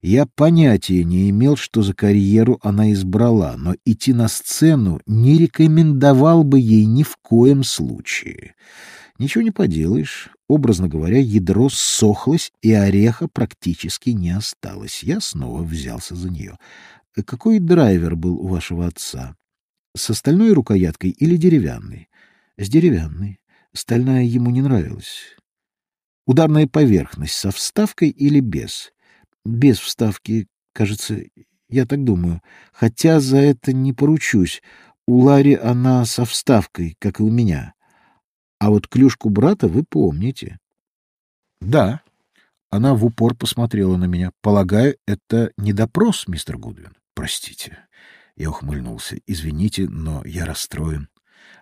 Я понятия не имел, что за карьеру она избрала, но идти на сцену не рекомендовал бы ей ни в коем случае. Ничего не поделаешь. Образно говоря, ядро ссохлось, и ореха практически не осталось. Я снова взялся за нее. Какой драйвер был у вашего отца? С остальной рукояткой или деревянной? С деревянной. Стальная ему не нравилась. Ударная поверхность со вставкой или без? Без вставки, кажется, я так думаю. Хотя за это не поручусь. У Лари она со вставкой, как и у меня. А вот клюшку брата вы помните. Да. Она в упор посмотрела на меня. Полагаю, это не допрос, мистер Гудвин. Простите. Я ухмыльнулся. Извините, но я расстроен.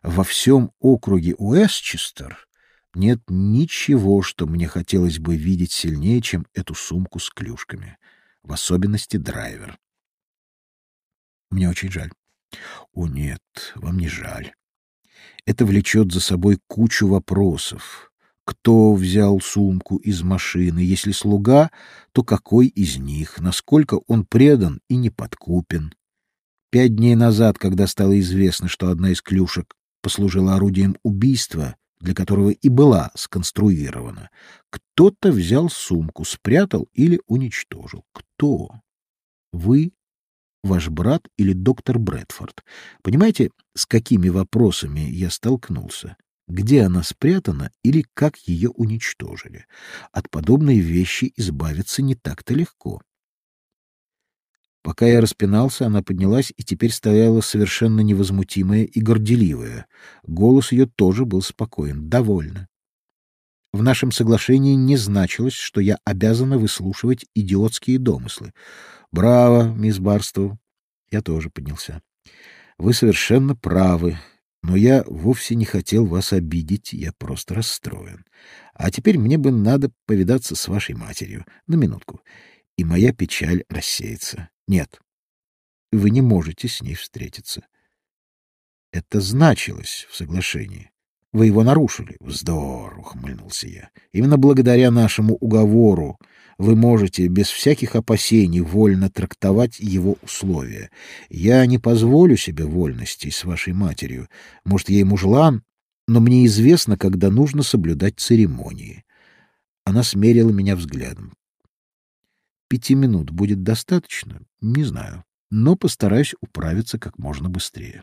Во всем округе Уэстчестер нет ничего, что мне хотелось бы видеть сильнее, чем эту сумку с клюшками, в особенности драйвер. Мне очень жаль. О нет, вам не жаль. Это влечет за собой кучу вопросов. Кто взял сумку из машины? Если слуга, то какой из них? Насколько он предан и неподкупен? Пять дней назад, когда стало известно, что одна из клюшек послужила орудием убийства, для которого и была сконструирована. Кто-то взял сумку, спрятал или уничтожил. Кто? Вы, ваш брат или доктор Брэдфорд? Понимаете, с какими вопросами я столкнулся? Где она спрятана или как ее уничтожили? От подобной вещи избавиться не так-то легко. Пока я распинался, она поднялась и теперь стояла совершенно невозмутимая и горделивая. Голос ее тоже был спокоен. Довольно. В нашем соглашении не значилось, что я обязана выслушивать идиотские домыслы. Браво, мисс Барстоу. Я тоже поднялся. Вы совершенно правы, но я вовсе не хотел вас обидеть, я просто расстроен. А теперь мне бы надо повидаться с вашей матерью на минутку, и моя печаль рассеется. Нет, вы не можете с ней встретиться. Это значилось в соглашении. Вы его нарушили. Вздор, ухмыльнулся я. Именно благодаря нашему уговору вы можете без всяких опасений вольно трактовать его условия. Я не позволю себе вольностей с вашей матерью. Может, ей мужлан, но мне известно, когда нужно соблюдать церемонии. Она смерила меня взглядом. Пяти минут будет достаточно? Не знаю, но постараюсь управиться как можно быстрее.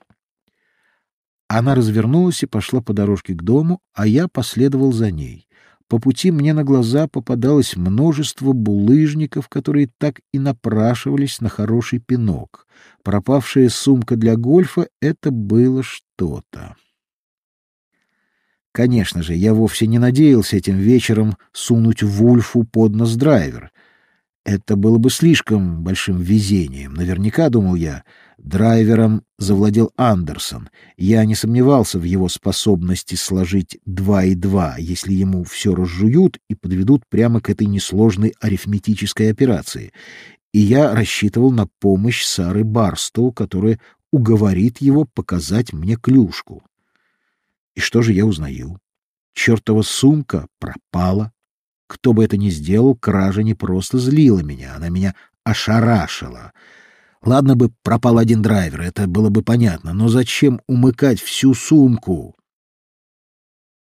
Она развернулась и пошла по дорожке к дому, а я последовал за ней. По пути мне на глаза попадалось множество булыжников, которые так и напрашивались на хороший пинок. Пропавшая сумка для гольфа — это было что-то. Конечно же, я вовсе не надеялся этим вечером сунуть Вульфу под нос драйвер. Это было бы слишком большим везением. Наверняка, думал я, драйвером завладел Андерсон. Я не сомневался в его способности сложить два и два, если ему все разжуют и подведут прямо к этой несложной арифметической операции. И я рассчитывал на помощь Сары Барстоу, которая уговорит его показать мне клюшку. И что же я узнаю? Чертова сумка пропала. Кто бы это ни сделал, кража не просто злила меня, она меня ошарашила. Ладно бы пропал один драйвер, это было бы понятно, но зачем умыкать всю сумку?